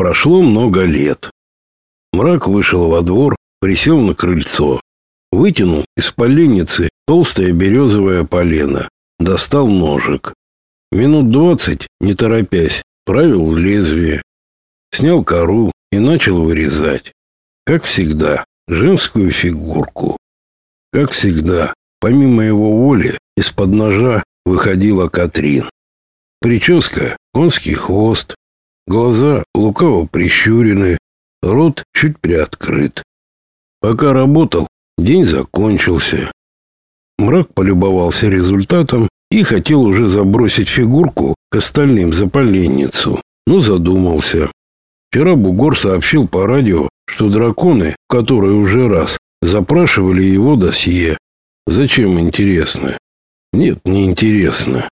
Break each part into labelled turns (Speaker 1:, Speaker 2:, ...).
Speaker 1: Прошло много лет. Мрак вышел во двор, присел на крыльцо, вытянул из поленницы толстое березовое полено, достал ножик. Минут двадцать, не торопясь, правил лезвие, снял кору и начал вырезать. Как всегда, женскую фигурку. Как всегда, помимо его воли, из-под ножа выходила Катрин. Прическа, конский хвост, глаза лукаво прищурены, рот чуть приоткрыт. Пока работал, день закончился. Мрак полюбовался результатом и хотел уже забросить фигурку к остальным за поленницу, но задумался. Вчера Бугор сообщил по радио, что драконы, которые уже раз запрашивали его досье. Зачем интересно? Нет, не интересно.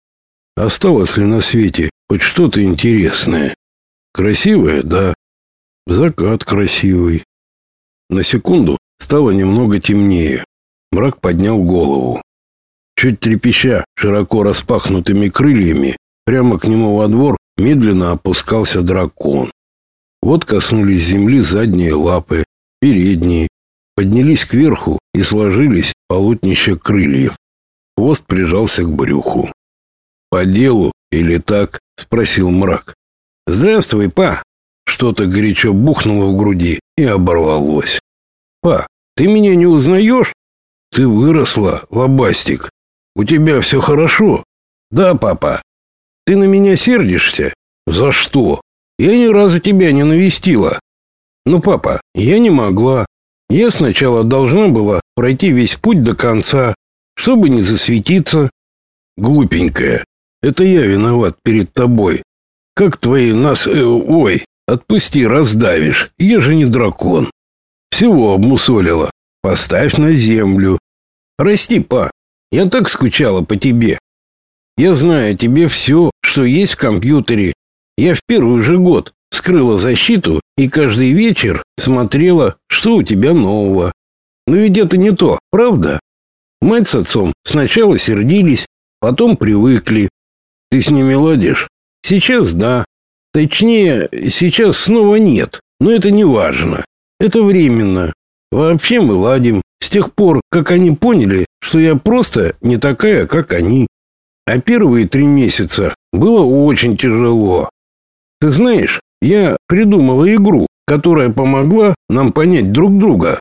Speaker 1: Осталось ли на свете хоть что-то интересное? Красивое, да. Закат красивый. На секунду стало немного темнее. Мрак поднял голову. Чуть трепеща широко распахнутыми крыльями, прямо к нему во двор медленно опускался дракон. Вот коснулись земли задние лапы, передние, поднялись кверху и сложились полотнища крыльев. Хвост прижался к брюху. «По делу или так?» — спросил мрак. «Здравствуй, па!» Что-то горячо бухнуло в груди и оборвалось. «Па, ты меня не узнаешь?» «Ты выросла, лобастик. У тебя все хорошо?» «Да, папа. Ты на меня сердишься?» «За что?» «Я ни разу тебя не навестила». «Ну, папа, я не могла. Я сначала должна была пройти весь путь до конца, чтобы не засветиться. Глупенькая, это я виноват перед тобой. Как твои нас... Э, ой, отпусти, раздавишь. Я же не дракон. Всего обмусолила. Поставь на землю. Расти, па. Я так скучала по тебе. Я знаю тебе все, что есть в компьютере. Я в первый же год скрыла защиту и каждый вечер смотрела, что у тебя нового. Но ведь это не то, правда? Мать с отцом сначала сердились, потом привыкли. Ты с ними ладишь? Сейчас да. Точнее, сейчас снова нет. Но это не важно. Это временно. Вообще мы ладим с тех пор, как они поняли, что я просто не такая, как они. А первые три месяца было очень тяжело. Ты знаешь, я придумала игру, которая помогла нам понять друг друга.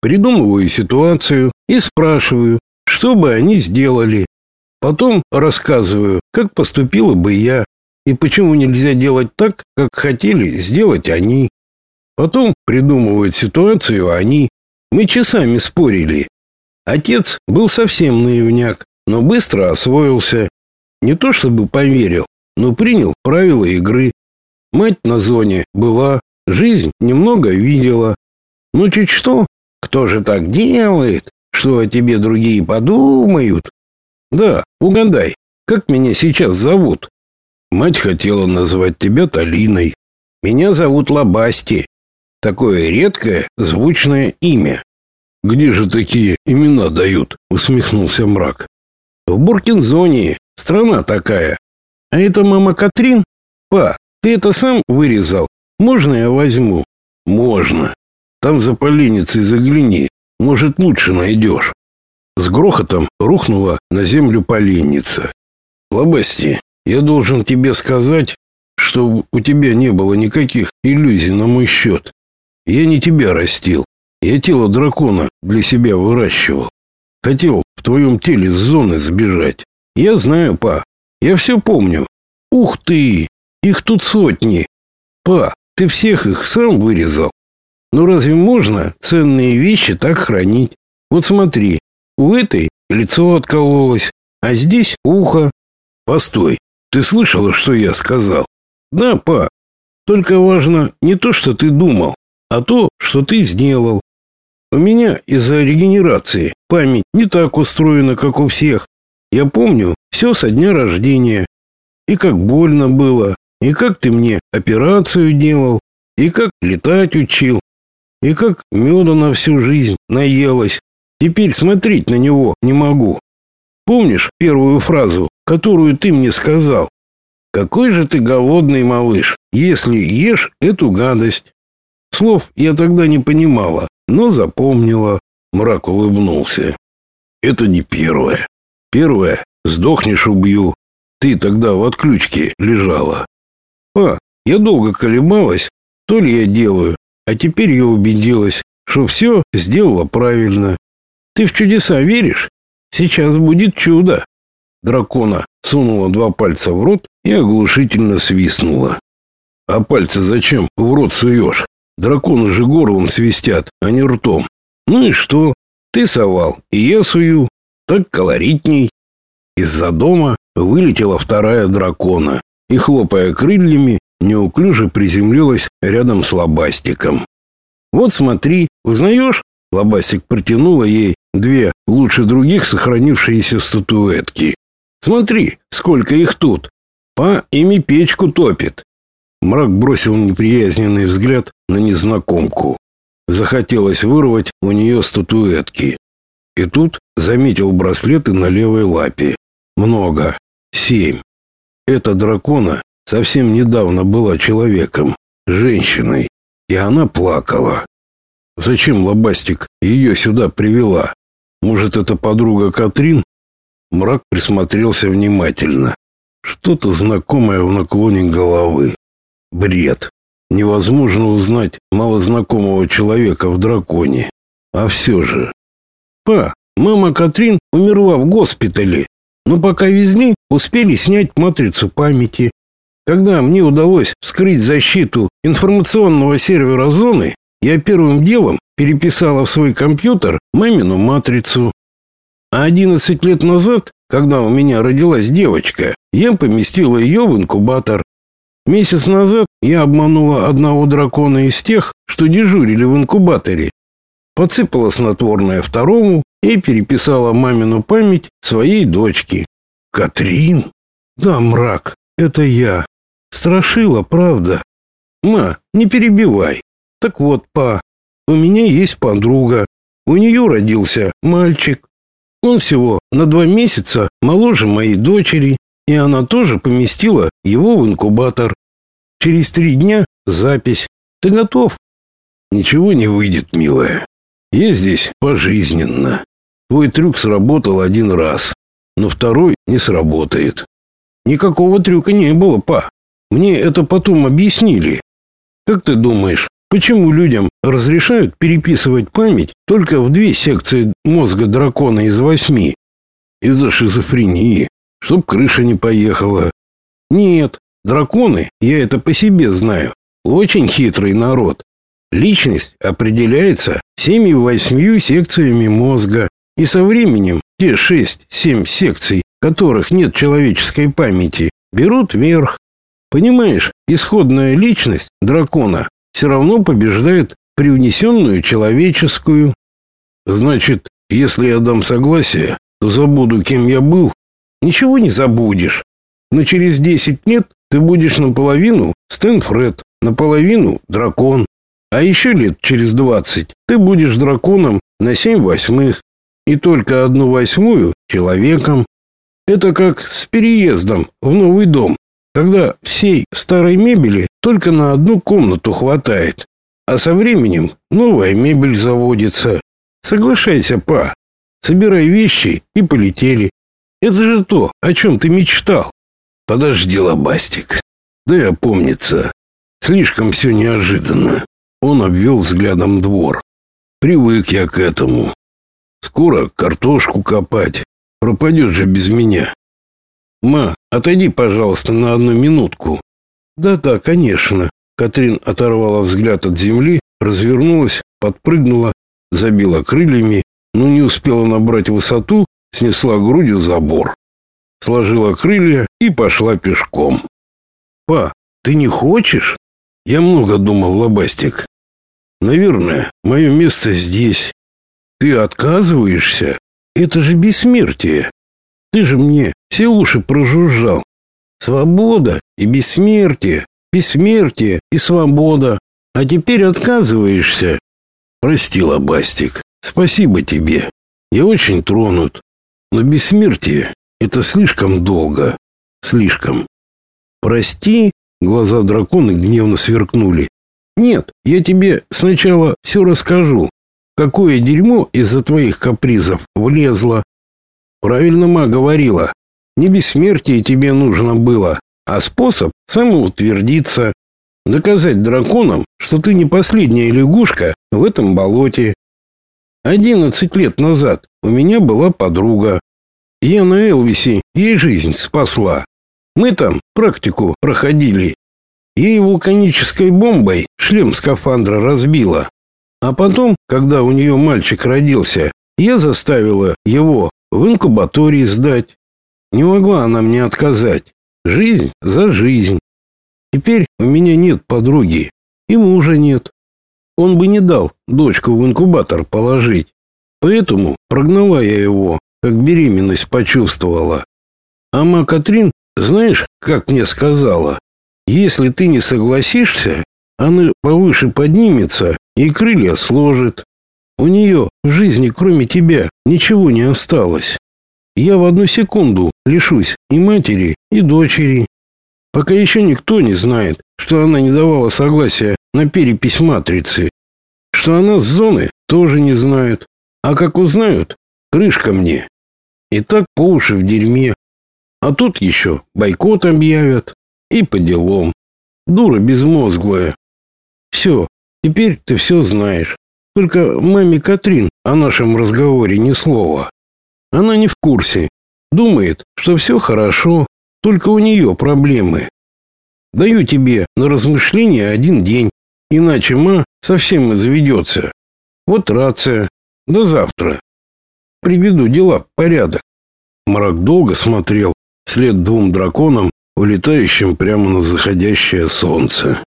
Speaker 1: Придумываю ситуацию и спрашиваю, что бы они сделали. Потом рассказываю, как поступила бы я и почему нельзя делать так, как хотели сделать они. Потом придумывают ситуацию они. Мы часами спорили. Отец был совсем наивняк, но быстро освоился. Не то чтобы поверил, но принял правила игры. Мать на зоне была, жизнь немного видела. Ну чуть что, кто же так делает? Что о тебе другие подумают? Да, угадай, как меня сейчас зовут? Мать хотела назвать тебя Талиной. Меня зовут Лабасти. Такое редкое, звучное имя. Где же такие имена дают? усмехнулся мрак. В Буркинзоне, страна такая. А это мама Катрин? Па, ты это сам вырезал? Можно я возьму? Можно. Там за поленницей загляни, может, лучше найдешь. С грохотом рухнула на землю поленница. Лобасти, я должен тебе сказать, что у тебя не было никаких иллюзий на мой счет. Я не тебя растил. Я тело дракона для себя выращивал. Хотел в твоем теле с зоны сбежать. Я знаю, па. Я все помню. Ух ты! Их тут сотни. Па, ты всех их сам вырезал. Ну разве можно ценные вещи так хранить? Вот смотри, у этой лицо откололось, а здесь ухо. Постой, ты слышала, что я сказал? Да, па. Только важно не то, что ты думал, а то, что ты сделал. У меня из-за регенерации память не так устроена, как у всех. Я помню все со дня рождения. И как больно было, и как ты мне операцию делал, и как летать учил, и как меда на всю жизнь наелась. Теперь смотреть на него не могу. Помнишь первую фразу, которую ты мне сказал? Какой же ты голодный, малыш, если ешь эту гадость. Слов я тогда не понимала, но запомнила. Мрак улыбнулся. Это не первое. Первое сдохнешь убью. Ты тогда в отключке лежала. А, я долго колебалась, то ли я делаю, а теперь я убедилась, что все сделала правильно. Ты в чудеса веришь? Сейчас будет чудо. Дракона сунула два пальца в рот и оглушительно свистнула. А пальцы зачем в рот суешь? Драконы же горлом свистят, а не ртом. Ну и что? Ты совал, и я сую. Так колоритней. Из-за дома вылетела вторая дракона и, хлопая крыльями, неуклюже приземлилась рядом с лобастиком. «Вот смотри, узнаешь?» Лобастик протянула ей две лучше других сохранившиеся статуэтки. «Смотри, сколько их тут! Па ими печку топит!» Мрак бросил неприязненный взгляд на незнакомку. Захотелось вырвать у нее статуэтки. И тут заметил браслеты на левой лапе. Много. Семь. Эта дракона совсем недавно была человеком, женщиной, и она плакала. Зачем Лобастик ее сюда привела? Может, это подруга Катрин? Мрак присмотрелся внимательно. Что-то знакомое в наклоне головы. Бред. Невозможно узнать малознакомого человека в драконе. А все же... Па, мама Катрин умерла в госпитале, но пока везли, успели снять матрицу памяти. Когда мне удалось вскрыть защиту информационного сервера зоны, я первым делом переписала в свой компьютер мамину матрицу. А 11 лет назад, когда у меня родилась девочка, я поместила ее в инкубатор. Месяц назад я обманула одного дракона из тех, что дежурили в инкубаторе. Подсыпала снотворное второму и переписала мамину память своей дочки. Катрин? Да, мрак, это я. Страшила, правда? Ма, не перебивай. Так вот, па, у меня есть подруга. У нее родился мальчик. Он всего на два месяца моложе моей дочери, и она тоже поместила его в инкубатор. Через три дня запись. Ты готов? Ничего не выйдет, милая. Я здесь пожизненно. Твой трюк сработал один раз, но второй не сработает. Никакого трюка не было, па. Мне это потом объяснили. Как ты думаешь, почему людям разрешают переписывать память только в две секции мозга дракона из восьми? Из-за шизофрении, чтоб крыша не поехала. Нет, драконы, я это по себе знаю, очень хитрый народ. Личность определяется всеми-восьмью секциями мозга, и со временем те шесть-семь секций, которых нет человеческой памяти, берут верх. Понимаешь, исходная личность дракона все равно побеждает привнесенную человеческую. Значит, если я дам согласие, то забуду, кем я был. Ничего не забудешь. Но через десять лет ты будешь наполовину Стэнфред, наполовину дракон. А еще лет через двадцать ты будешь драконом на семь восьмых и только одну восьмую человеком. Это как с переездом в новый дом, когда всей старой мебели только на одну комнату хватает, а со временем новая мебель заводится. Соглашайся, па. Собирай вещи и полетели. Это же то, о чем ты мечтал. Подожди, лобастик. Дай опомниться. Слишком все неожиданно. Он обвел взглядом двор. Привык я к этому. Скоро картошку копать. Пропадешь же без меня. Ма, отойди, пожалуйста, на одну минутку. Да-да, конечно. Катрин оторвала взгляд от земли, развернулась, подпрыгнула, забила крыльями, но не успела набрать высоту, снесла грудью забор. Сложила крылья и пошла пешком. Па, ты не хочешь? Я много думал, Лобастик. Наверное, мое место здесь. Ты отказываешься? Это же бессмертие. Ты же мне все уши прожужжал. Свобода и бессмертие, бессмертие и свобода. А теперь отказываешься. Прости, Лобастик. Спасибо тебе. Я очень тронут. Но бессмертие это слишком долго. Слишком. Прости, глаза дракона гневно сверкнули. Нет, я тебе сначала все расскажу. Какое дерьмо из-за твоих капризов влезло. Правильно ма говорила. Не бессмертие тебе нужно было, а способ самоутвердиться. Доказать драконам, что ты не последняя лягушка в этом болоте. Одиннадцать лет назад у меня была подруга. Я на Элвисе ей жизнь спасла. Мы там практику проходили. Ей вулканической бомбой шлем скафандра разбила. А потом, когда у нее мальчик родился, я заставила его в инкубатории сдать. Не могла она мне отказать. Жизнь за жизнь. Теперь у меня нет подруги, и мужа нет. Он бы не дал дочку в инкубатор положить. Поэтому прогнала я его, как беременность почувствовала. А ма Катрин, знаешь, как мне сказала, если ты не согласишься, она повыше поднимется и крылья сложит. У нее в жизни, кроме тебя, ничего не осталось. Я в одну секунду лишусь и матери, и дочери. Пока еще никто не знает, что она не давала согласия на перепись матрицы. Что она с зоны, тоже не знают. А как узнают, крышка мне. И так по уши в дерьме. А тут еще бойкот объявят. И по делам. Дура безмозглая. Все, теперь ты все знаешь. Только маме Катрин о нашем разговоре ни слова. Она не в курсе. Думает, что все хорошо, только у нее проблемы. Даю тебе на размышление один день, иначе ма совсем изведется. Вот рация. До завтра. Приведу дела в порядок. Мрак долго смотрел вслед двум драконам, улетающим прямо на заходящее солнце.